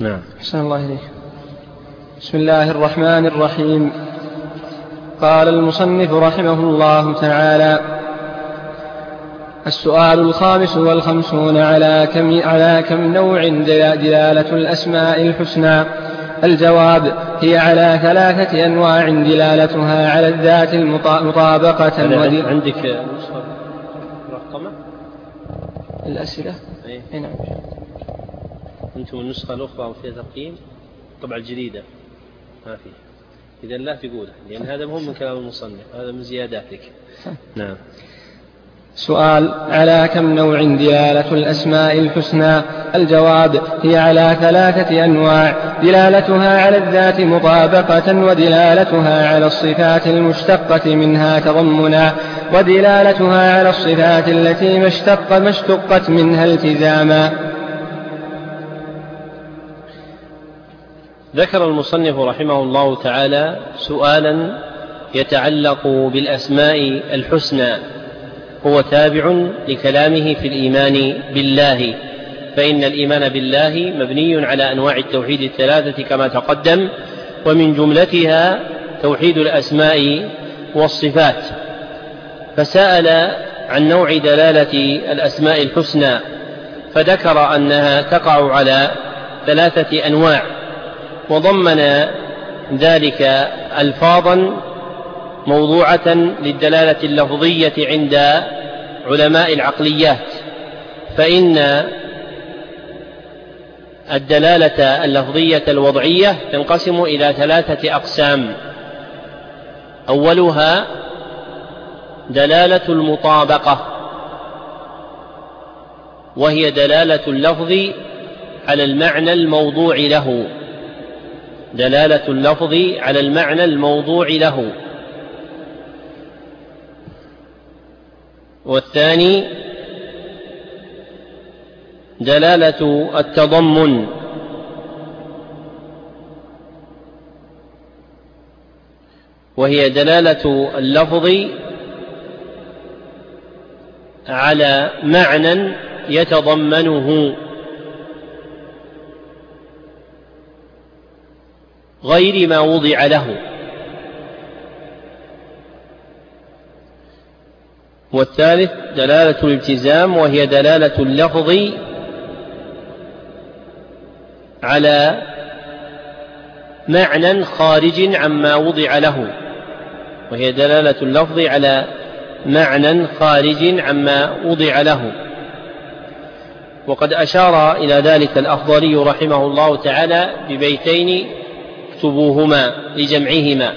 نعم. أحسن الله إليك. بسم الله الرحمن الرحيم. قال المصنف رحمه الله تعالى السؤال الخامس والخمسون على كم, على كم نوع دلالة الأسماء الحسنى؟ الجواب هي على ثلاثة أنواع دلالتها على الذات مطابقة عندك نسخة مرقمة الأسئلة؟ أي نعم. أنتم النسخة الأخرى فيها ترقيم؟ طبعا الجديدة. ما في إذا لا تقولها لأن هذا مهم من كلام المصنف. هذا من زياداتك. نعم. سؤال على كم نوع دلالة الأسماء الحسنى؟ الجواب هي على ثلاثة أنواع. دلالتها على الذات مطابقة ودلالتها على الصفات المشتقة منها تضمنا. ودلالتها على الصفات التي ما اشتقت منها التزاما. ذكر المصنف رحمه الله تعالى سؤالا يتعلق بالأسماء الحسنى هو تابع لكلامه في الإيمان بالله فإن الإيمان بالله مبني على أنواع التوحيد الثلاثة كما تقدم ومن جملتها توحيد الأسماء والصفات. فسأل عن نوع دلالة الأسماء الحسنى فذكر أنها تقع على ثلاثة أنواع. وضمن ذلك ألفاظا موضوعة للدلالة اللفظية عند علماء العقليات فإن الدلالة اللفظية الوضعية تنقسم إلى ثلاثة أقسام. أولها دلالة المطابقة وهي دلالة اللفظ على المعنى الموضوع له. دلالة اللفظ على المعنى الموضوع له. والثاني دلالة التضمن. وهي دلالة اللفظ على معنى يتضمنه. غير ما وضع له. والثالث دلالة الالتزام وهي دلالة اللفظ على معنى خارج عما وضع له. وهي دلالة اللفظ على معنى خارج عما وضع له. وقد أشار إلى ذلك الأفضلي رحمه الله تعالى ببيتين اكتبوهما لجمعهما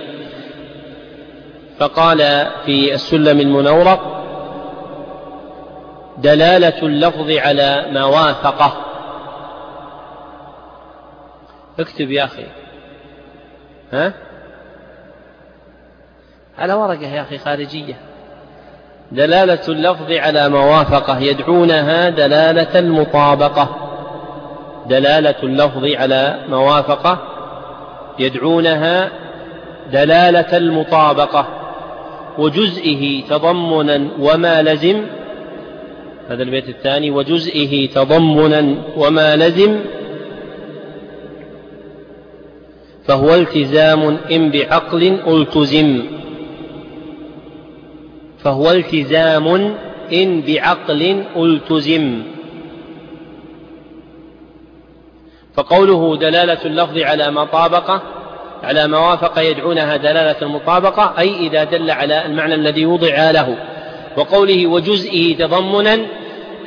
فقال في السلم المنورق دلالة اللفظ على ما وافقه. اكتب يا أخي. ها؟ على ورقة يا أخي خارجية. دلالة اللفظ على موافقة يدعونها دلالة المطابقة. دلالة اللفظ على موافقة يدعونها دلالة المطابقة وجزئه تضمنا وما لزم هذا البيت الثاني وجزئه تضمنا وما لزم فهو التزام إن بعقل ألتزم فهو التزام إن بعقل ألتزم. فقوله دلالة اللفظ على ما طابق على ما وافق يدعونها دلالة المطابقة أي إذا دل على المعنى الذي وضع له. وقوله وجزئه تضمنا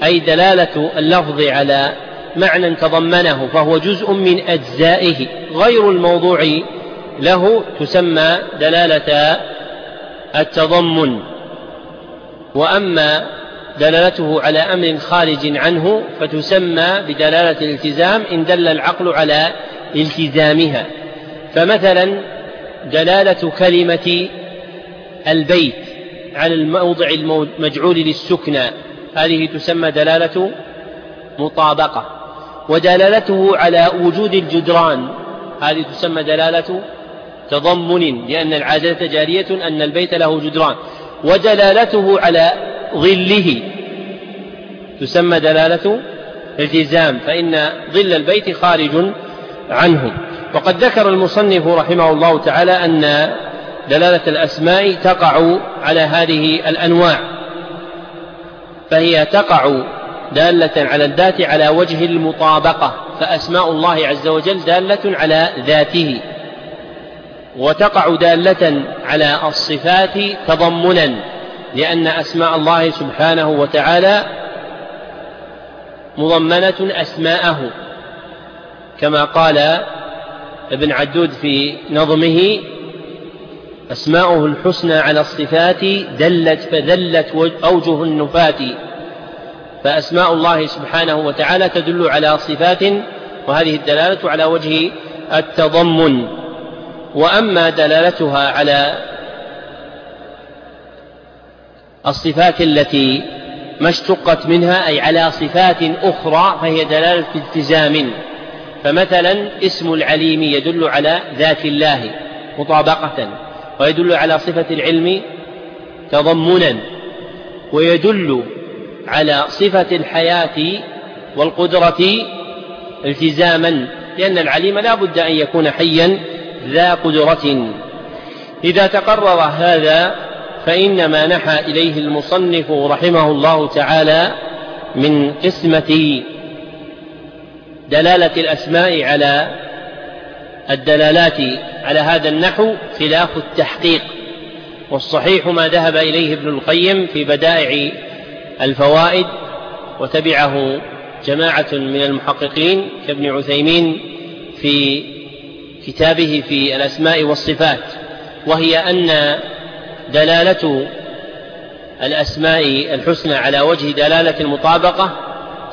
أي دلالة اللفظ على معنى تضمنه فهو جزء من أجزائه. غير الموضوع له تسمى دلالة التضمن. وأما دلالته على أمر خارج عنه فتسمى بدلالة الالتزام إن دل العقل على التزامها. فمثلا دلالة كلمة البيت على الموضع المجعول للسكنى هذه تسمى دلالة مطابقة. ودلالته على وجود الجدران هذه تسمى دلالة تضمن لأن العادة جارية أن البيت له جدران. ودلالته على ظله. تسمى دلالة التزام فإن ظل البيت خارج عنه. وقد ذكر المصنف رحمه الله تعالى أن دلالة الأسماء تقع على هذه الأنواع. فهي تقع دالة على الذات على وجه المطابقة فأسماء الله عز وجل دالة على ذاته. وتقع دالة على الصفات تضمنا. لأن أسماء الله سبحانه وتعالى مضمنة أسماءه كما قال ابن عدود في نظمه أسماؤه الحسنى على الصفات دلت فذلت أوجه النفاة فأسماء الله سبحانه وتعالى تدل على صفات وهذه الدلالة على وجه التضمن. وأما دلالتها على الصفات التي ما اشتقت منها أي على صفات أخرى فهي دلالة التزام. فمثلا اسم العليم يدل على ذات الله مطابقة ويدل على صفة العلم تضمنا ويدل على صفة الحياة والقدرة التزاما لأن العليم لا بد أن يكون حيا ذا قدرة. إذا تقرر هذا فإنما نحى إليه المصنف رحمه الله تعالى من قسمة دلالة الأسماء على الدلالات على هذا النحو خلاف التحقيق والصحيح ما ذهب إليه ابن القيم في بدائع الفوائد وتبعه جماعة من المحققين كابن عثيمين في كتابه في الأسماء والصفات وهي أن دلالة الأسماء الحسنى على وجه دلالة المطابقة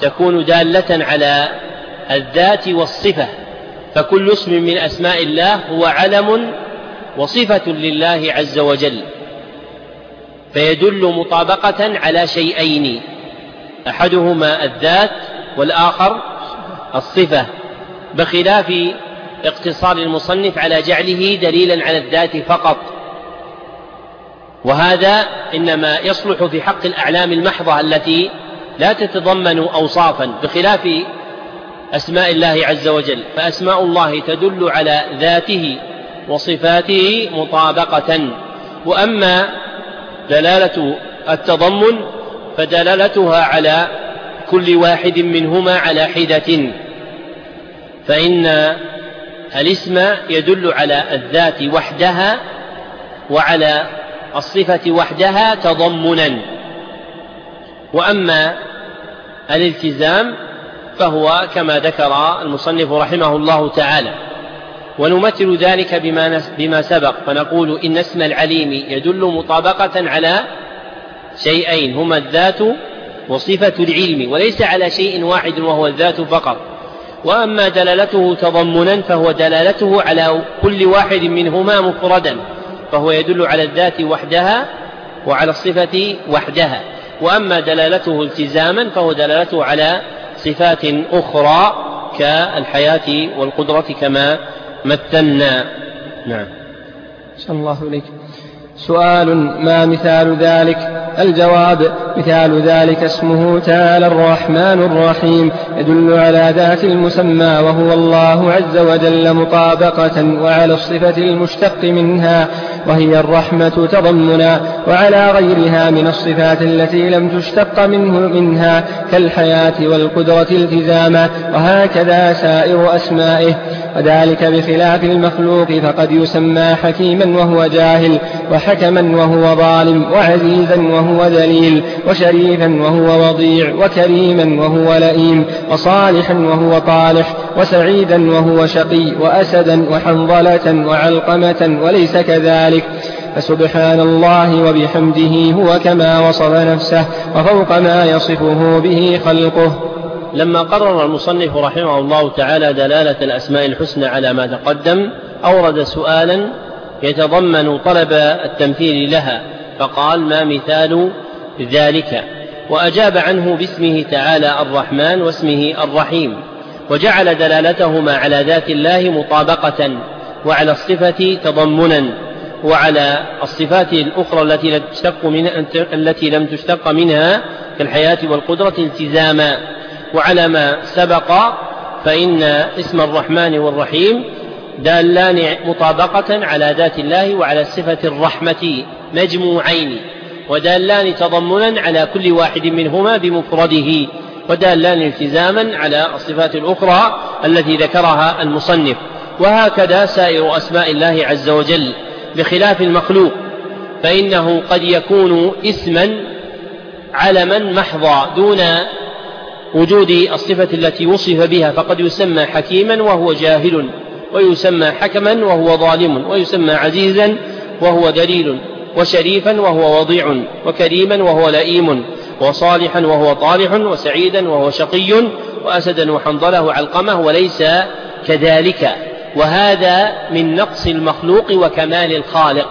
تكون دالة على الذات والصفة فكل اسم من أسماء الله هو علم وصفة لله عز وجل فيدل مطابقة على شيئين أحدهما الذات والآخر الصفة بخلاف اقتصار المصنف على جعله دليلا على الذات فقط. وهذا إنما يصلح في حق الأعلام المحضة التي لا تتضمن اوصافا بخلاف أسماء الله عز وجل. فأسماء الله تدل على ذاته وصفاته مطابقة. وأما دلالة التضمن فدلالتها على كل واحد منهما على حدة. فإن الاسم يدل على الذات وحدها وعلى الصفة وحدها تضمنا. وأما الالتزام فهو كما ذكر المصنف رحمه الله تعالى. ونمثل ذلك بما بما سبق. فنقول إن اسم العليم يدل مطابقة على شيئين هما الذات وصفة العلم وليس على شيء واحد وهو الذات فقط. وأما دلالته تضمنا فهو دلالته على كل واحد منهما مفردا. فهو يدل على الذات وحدها وعلى الصفة وحدها. وأما دلالته التزاما فهو دلالته على صفات أخرى كالحياة والقدرة كما مثلنا نعم. صلى الله إليك سؤال ما مثال ذلك؟ الجواب مثال ذلك اسمه تعالى الرحمن الرحيم يدل على ذات المسمى وهو الله عز وجل مطابقة وعلى الصفة المشتق منها. وهي الرحمة تضمنا وعلى غيرها من الصفات التي لم تشتق منه منها كالحياة والقدرة التزاما وهكذا سائر أسمائه. وذلك بخلاف المخلوق فقد يسمى حكيما وهو جاهل وحكما وهو ظالم وعزيزا وهو ذليل وشريفا وهو وضيع وكريما وهو لئيم وصالحا وهو طالح وسعيدا وهو شقي وأسدا وحنظلة وعلقمة وليس كذلك فسبحان الله وبحمده هو كما وصف نفسه وفوق ما يصفه به خلقه. لما قرر المصنف رحمه الله تعالى دلالة الأسماء الحسنى على ما تقدم أورد سؤالا يتضمن طلب التمثيل لها فقال ما مثال ذلك؟ وأجاب عنه باسمه تعالى الرحمن واسمه الرحيم. وجعل دلالتهما على ذات الله مطابقة وعلى الصفة تضمنا وعلى الصفات الأخرى التي لم تشتق منها التي لم تشتق منها كالحياة والقدرة التزاما. وعلى ما سبق فإن اسم الرحمن والرحيم دالان مطابقة على ذات الله وعلى صفة الرحمة مجموعين ودالان تضمنا على كل واحد منهما بمفرده. ودالان التزاما على الصفات الأخرى التي ذكرها المصنف. وهكذا سائر أسماء الله عز وجل بخلاف المخلوق فإنه قد يكون اسما علما محضا دون وجود الصفة التي وصف بها فقد يسمى حكيما وهو جاهل ويسمى حكما وهو ظالم ويسمى عزيزا وهو دليل وشريفا وهو وضيع وكريما وهو لئيم. وصالحا وهو طالح وسعيدا وهو شقي وأسدا وحنظله وعلقمة وليس كذلك. وهذا من نقص المخلوق وكمال الخالق.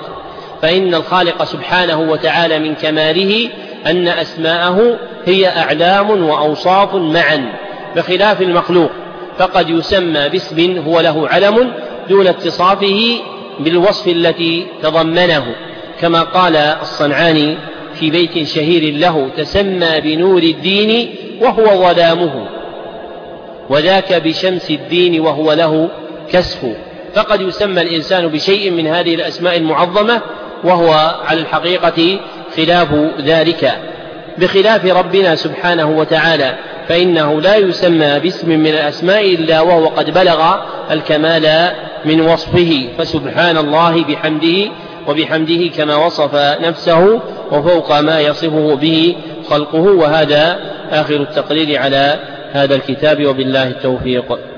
فإن الخالق سبحانه وتعالى من كماله أن أسماءه هي أعلام وأوصاف معا بخلاف المخلوق. فقد يسمى باسم هو له علم دون اتصافه بالوصف التي تضمنه. كما قال الصنعاني في بيت شهير له تسمى بنور الدين وهو ظلامه. وذاك بشمس الدين وهو له كسف. فقد يسمى الإنسان بشيء من هذه الأسماء المعظمة وهو على الحقيقة خلاف ذلك. بخلاف ربنا سبحانه وتعالى فإنه لا يسمى باسم من الأسماء إلا وهو قد بلغ الكمال من وصفه. فسبحان الله بحمده وبحمده كما وصف نفسه وفوق ما يصفه به خلقه وهذا آخر التقرير على هذا الكتاب وبالله التوفيق.